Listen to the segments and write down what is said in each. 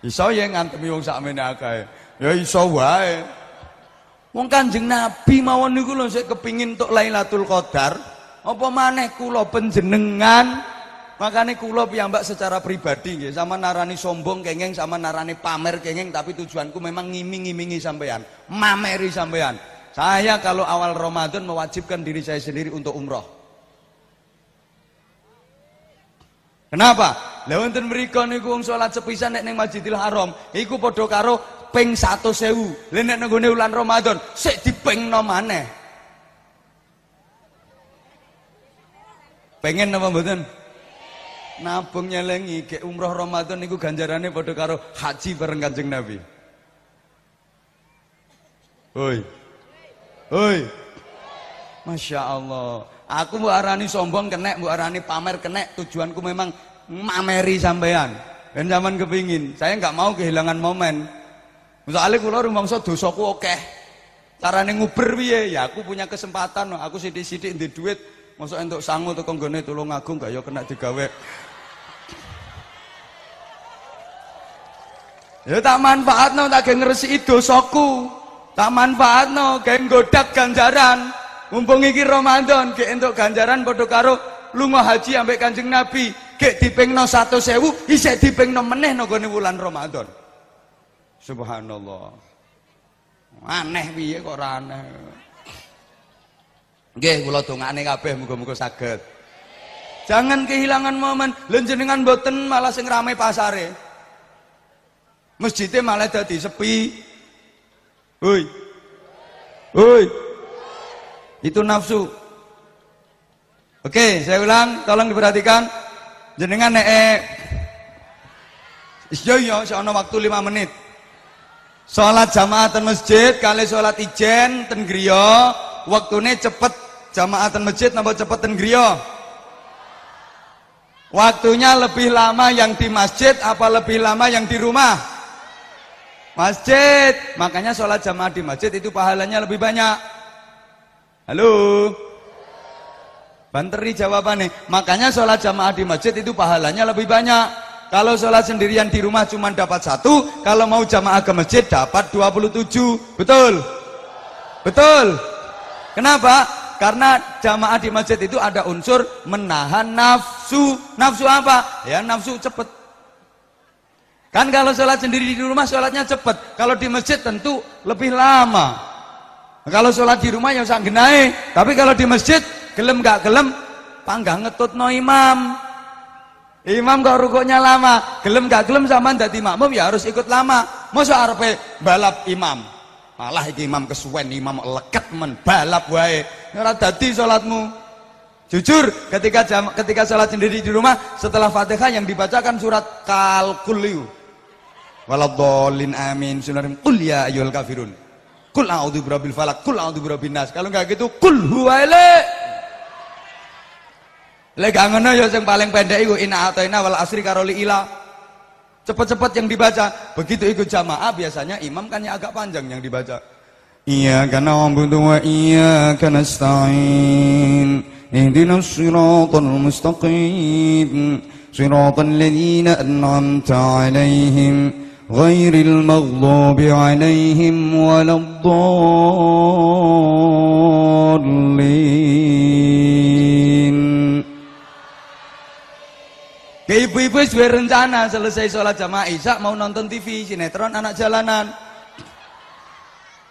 Iso ya ngantemi wong sakmene akeh. Ya iso wae. Wong Kanjeng Nabi mawon niku lho sik kepingin untuk Lailatul Qadar, apa maneh kula panjenengan makanya kula piyambak secara pribadi nggih sama narani sombong kengeng sama narani pamer kengeng tapi tujuanku memang ngiming-ngimingi sampean, mameri sampean. Saya kalau awal Ramadan mewajibkan diri saya sendiri untuk umroh. Kenapa? Lah wonten mriku niku wong salat sepisan nek ning Masjidil Haram, iku padha karo ping 100.000. Lah nek nggone bulan Ramadan, sik dipingno maneh. Pengen apa mboten? Nabung nyelengi ke umroh Ramadan niku ganjarane padha karo haji bareng Kanjeng Nabi. Hoi. Hoi. Masya Allah. Aku mbok arani sombong kenek, mbok arani pamer kenek. Tujuanku memang mameri sampean. Dan zaman kepingin. Saya nggak mau kehilangan momen. Misalnya kula rumangsa dosaku oke. Carane nguber piye? Ya aku punya kesempatan. Aku sidik-sidik di duit. Untuk sangu tuh konggone tulung agung gak ya kena digawe. Ya tak manfaat no tak ngeresi dosaku tak manfaatno kayak godak ganjaran mumpung iki Ramadan kayak untuk ganjaran padha karo lunga haji ambek Kanjeng Nabi. Kayak dipengno 100.000 isih dipengno meneh nggone wulan Ramadan. Subhanallah. Aneh piye kok ora aneh. Nggih kula dongane kabeh muga-muga saged. Jangan kehilangan momen. Lenjenengan boten malah sing rame pasare. Masjidnya malah dadi sepi. Hoi. Hoi. Itu nafsu. Oke, saya ulang, tolong diperhatikan. Jenengan nek eh, iya, ana waktu 5 menit. Salat jamaah ten masjid kali salat ijen ten griya, waktune cepet jamaah ten masjid napa cepet ten griya? Waktunya lebih lama yang di masjid apa lebih lama yang di rumah? Masjid. Makanya sholat jamaah di masjid itu pahalanya lebih banyak. Halo? Banteri jawabannya. Makanya sholat jamaah di masjid itu pahalanya lebih banyak. Kalau sholat sendirian di rumah cuma dapat satu, kalau mau jamaah ke masjid dapat 27. Betul? Betul? Kenapa? Karena jamaah di masjid itu ada unsur menahan nafsu. Nafsu apa? Ya nafsu cepet Kan kalau sholat sendiri di rumah sholatnya cepat. Kalau di masjid tentu lebih lama. Kalau sholat di rumah ya usah genai. Tapi kalau di masjid gelem gak gelem panggang ngetut no imam. Imam kok rukuknya lama, gelem gak gelem zaman dadi makmum ya harus ikut lama. Masa arepe balap imam. Malah iki imam kesuwen, imam leket men balap wae. Ora dadi salatmu. Jujur ketika jam, ketika sholat sendiri di rumah setelah Fatihah yang dibacakan surat Kalkuliu waladhdallin amin sunarim qul ya kafirun qul a'udzu birabbil falak qul a'udzu birabbin nas kalau enggak gitu qul huwa Lek ngono ya yang paling pendek iku inna ataina wal asri karoli ila. Cepat-cepat yang dibaca. Begitu ikut jamaah biasanya imam kan yang agak panjang yang dibaca. Iya karena na'budu wa iyyaka nasta'in. Ihdinas siratal mustaqim. Siratal ladzina an'amta 'alaihim غير المغضوب عليهم ولا الضالين Ke ibu-ibu sudah rencana selesai sholat jamaah isya mau nonton TV sinetron anak jalanan.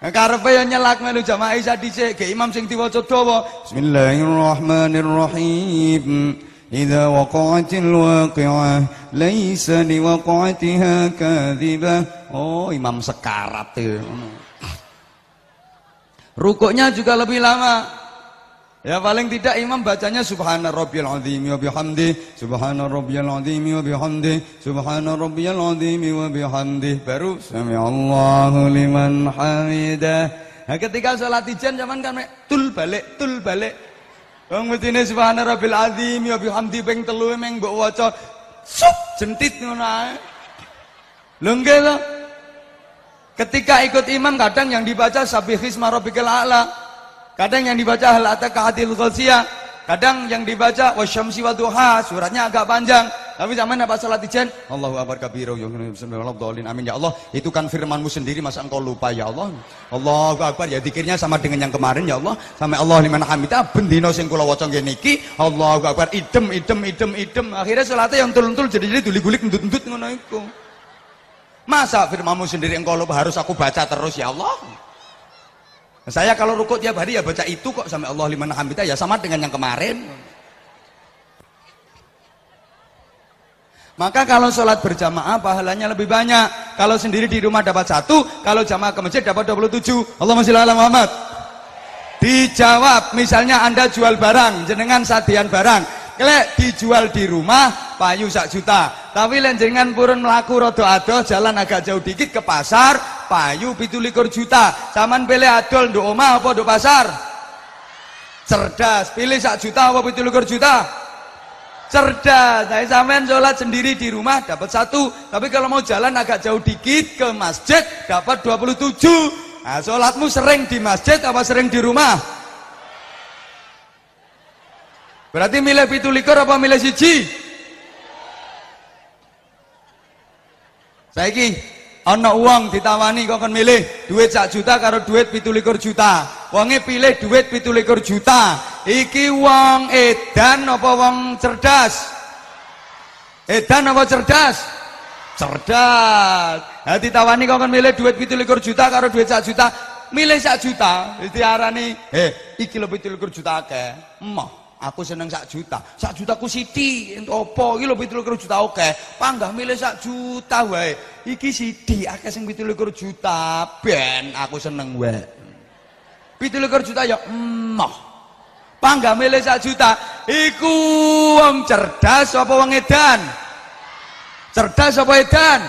Karepe yang nyelak melu jamaah isya dhisik, ke imam sing diwaca dawa. Bismillahirrahmanirrahim. إذا وقعت الواقعة ليس لوقعتها كاذبة oh imam sekarat tuh rukuknya juga lebih lama ya paling tidak imam bacanya subhana rabbiyal azim wa bihamdi subhana rabbiyal azim wa bihamdi subhana rabbiyal azim wa bihamdi baru sami Allahu liman hamidah nah, ketika sholat ijan zaman kan tul balik tul balik Wong mestine subhana rabbil azim ya bihamdi ping telu meng mbok waca sup jentit ngono ae. Lho nggih to. Ketika ikut imam kadang yang dibaca sabihisma rabbikal a'la. Kadang yang dibaca hal ataka hadil ghasiyah. Kadang yang dibaca wasyamsi waduha suratnya agak panjang. Tapi zaman apa salat ijen? Allahu akbar kabiru dolin. Amin ya Allah. Itu kan firmanmu sendiri masa engkau lupa ya Allah. Allahu akbar ya dikirnya sama dengan yang kemarin ya Allah. Sampai Allah liman hamida bendino sing kula waca ngene iki. Allahu akbar idem idem idem idem. Akhirnya salatnya yang tulun-tul jadi-jadi duli-gulik ndut-ndut ngono iku. Masa firmanmu sendiri engkau lupa harus aku baca terus ya Allah? Saya kalau rukuk tiap hari ya baca itu kok sampai Allah liman hamida ya sama dengan yang kemarin. Maka kalau sholat berjamaah pahalanya lebih banyak. Kalau sendiri di rumah dapat satu, kalau jamaah ke masjid dapat 27. Allah masih ala Muhammad. Dijawab, misalnya Anda jual barang, jenengan sadian barang. Kelek dijual di rumah, payu sak juta. Tapi lenjengan purun melaku rodo ado, jalan agak jauh dikit ke pasar, payu pitu likur juta. Saman pilih adol do omah apa do pasar? Cerdas, pilih sak juta apa pitu likur juta? Cerdas. Saya sampean sholat sendiri di rumah dapat satu. Tapi kalau mau jalan agak jauh dikit ke masjid dapat 27 nah sholatmu sering di masjid apa sering di rumah? Berarti milih pitu likur apa milih siji? Saya ini ana uang ditawani kok kan milih. Duit sak juta karo duit pitu likur juta. Wonge pilih duit pitu likur juta iki wong edan apa wong cerdas? Edan apa cerdas? Cerdas. Hati tawani kau kan milih duit pitu likur juta karo duit sak juta. Milih sak juta arani eh iki pitu likur juta ke emoh aku seneng sak juta. Sak juta ku siti. Opo iki pitu likur juta oke panggah milih sak juta wae. Iki siti akeh sing pitu likur juta. Ben aku seneng wae. Pitu likur juta ya emoh Pangga milih sak juta. Iku wong cerdas apa wong edan? Cerdas apa edan?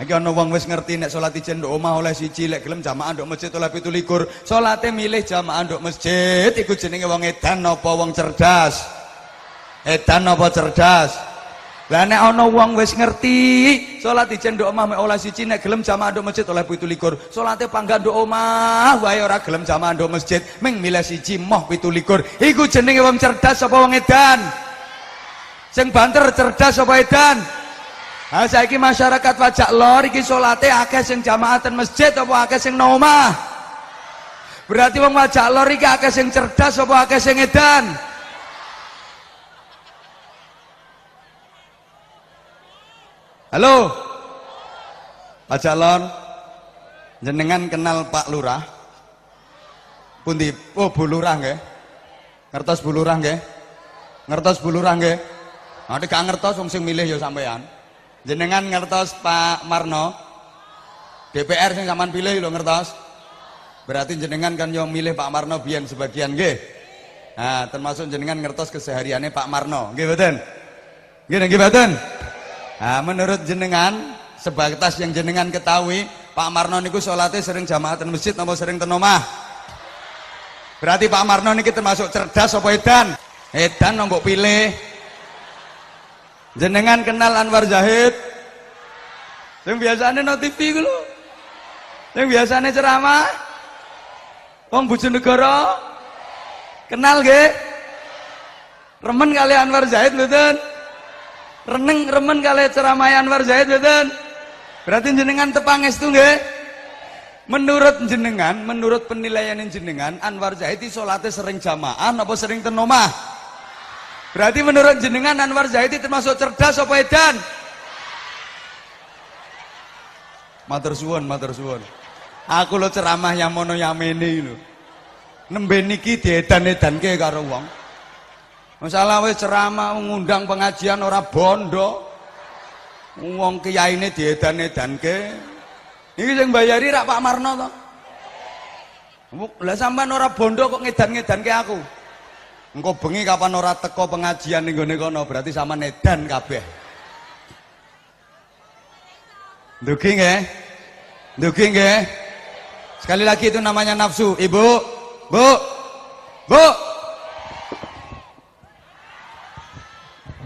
Iki ana wong wis ngerti nek salat ijen nduk omah oleh siji lek gelem jamaah nduk masjid oleh 17. Salate milih jamaah nduk masjid iku jenenge wong edan apa wong cerdas? Edan apa cerdas? Lah nek ana wong wis ngerti salat ijen nduk omah oleh siji nek gelem jamaah nduk masjid oleh 17. Salate pangga nduk omah wae ora gelem jamaah nduk masjid ming milih siji moh 17. Iku jenenge wong cerdas apa wong edan? Sing banter cerdas apa edan? Ha saiki masyarakat pajak lor iki salate akeh sing jamaah ten masjid apa akeh sing nang? Berarti wong pajak lor iki akeh sing cerdas apa akeh sing edan? Halo. Pak Jalon. Jenengan kenal Pak Lurah? Pundi? Oh, Bu Lurah nggih. Ngertos Bu Lurah nggih? Ngertos Bu Lurah nggih? Nek gak ngertos wong sing milih ya sampean. Jenengan ngertos Pak Marno? DPR sing sampean pilih lho ngertos? Berarti jenengan kan yang milih Pak Marno biyen sebagian nggih. Nah, termasuk jenengan ngertos kesehariannya Pak Marno, nggih mboten? Nggih? Nah, menurut jenengan sebatas yang jenengan ketahui Pak Marno niku sholatnya sering jamaah masjid atau sering tenomah berarti Pak Marno niki termasuk cerdas apa edan? Edan nombok pilih. Jenengan kenal Anwar Zahid? Yang biasanya no TV lho. Yang biasanya ceramah? Wong Bojonegoro? Kenal gak remen kali Anwar Zahid betul reneng remen kali ceramah Anwar Zaid betul berarti jenengan tepang itu nggih? Menurut jenengan menurut penilaian jenengan Anwar Zaid itu sholatnya sering jamaah apa sering tenomah? Berarti menurut jenengan Anwar itu termasuk cerdas apa edan? Matur suwun matur suwun. Aku lo ceramah yang mono yamene lo. Nembe niki diedan-edanke karo wong Masalah wis ceramah ngundang pengajian ora bondo. Wong kiyaine diedan-edanke. Iki sing bayari rak Pak Marno to. Lah sampean ora bondo kok ngedan-ngedanke aku. Engko bengi kapan ora teko pengajian ning gone kono berarti sama nedan kabeh. Dugi nggih? Dugi nggih? Sekali lagi itu namanya nafsu. Ibu, Bu. Bu.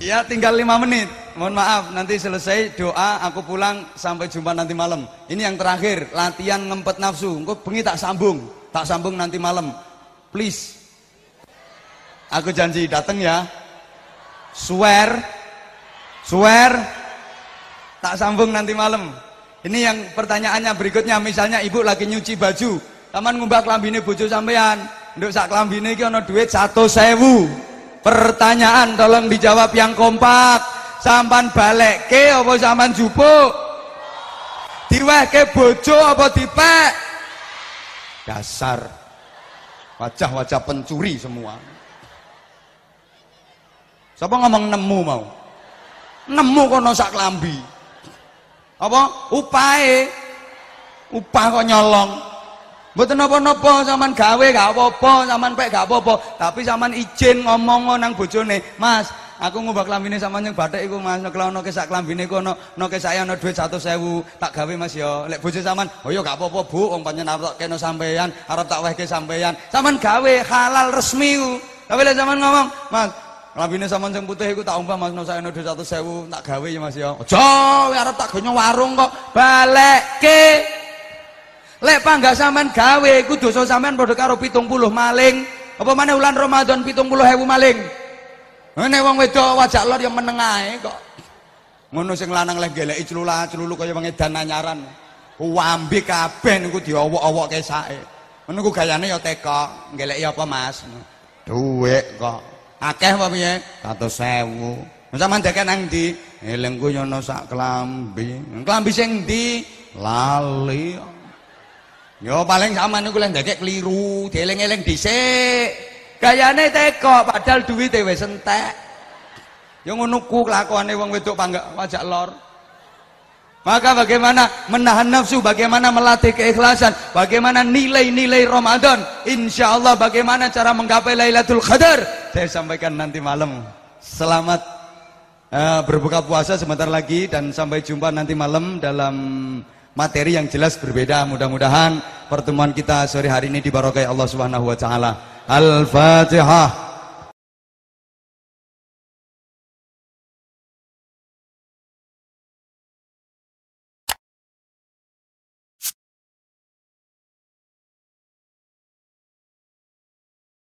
Ya tinggal lima menit. Mohon maaf nanti selesai doa aku pulang sampai jumpa nanti malam. Ini yang terakhir latihan ngempet nafsu. Engko bengi tak sambung, tak sambung nanti malam. Please. Aku janji datang ya. Swear Swear? Tak sambung nanti malam. Ini yang pertanyaannya berikutnya, misalnya ibu lagi nyuci baju, taman ngumbah kelambine bojo sampean, nduk sak iki ana duit sewu. Pertanyaan tolong dijawab yang kompak. Sampan balekke apa sampan jupuk? Diwehke bojo apa dipek? Dasar wajah-wajah pencuri semua. Siapa ngomong nemu mau? Nemu kono sak klambi. Apa? Upahe. Upah kok nyolong. Mboten napa-napa sampean gawe gak apa-apa, sampean pek gak apa-apa, tapi sampean izin ngomong nang bojone, Mas, aku ngubah klambine sama yang batik iku Mas, nek ono kesak klambine iku ono ono saya ono duit 100.000, tak gawe Mas ya. Lek bojo sampean, oh ya gak apa-apa Bu, wong panjenengan arep kena sampean, arep tak wehke sampean. Sampean gawe halal resmi ku. Tapi lek sampean ngomong, Mas, Lambine sampean sing putih iku tak umpah Mas ono duit 100.000 tak gawe ya Mas ya. Aja arep tak gonyo warung kok. Balekke. Lek panggah sampean gawe iku dosa sampean padha karo 70 maling. Apa maneh ulan Ramadan 70.000 maling. Nek wong wedok wajak lor yang meneng ae kok. Ngono sing lanang leh geleki celula, celulu kaya wong edan anyaran. Wambi kabeh niku diowok-owokke sake. Ngono ku gayane ya teko, geleki apa Mas? Duit kok. akeh apa piye 100.000 sampean deket nang ndi elengku nyono sak klambi klambi sing ndi lali yo paling sampean niku lek ndekek kliru dieling-eling dhisik gayane teko padahal duwite wis entek yo ngono ku kelakuane wong wedok panggak wajak lor maka bagaimana menahan nafsu, bagaimana melatih keikhlasan, bagaimana nilai-nilai Ramadan. Insya Allah bagaimana cara menggapai Lailatul Qadar. Saya sampaikan nanti malam. Selamat uh, berbuka puasa sebentar lagi dan sampai jumpa nanti malam dalam materi yang jelas berbeda. Mudah-mudahan pertemuan kita sore hari ini dibarokai Allah Subhanahu wa taala. Al-Fatihah.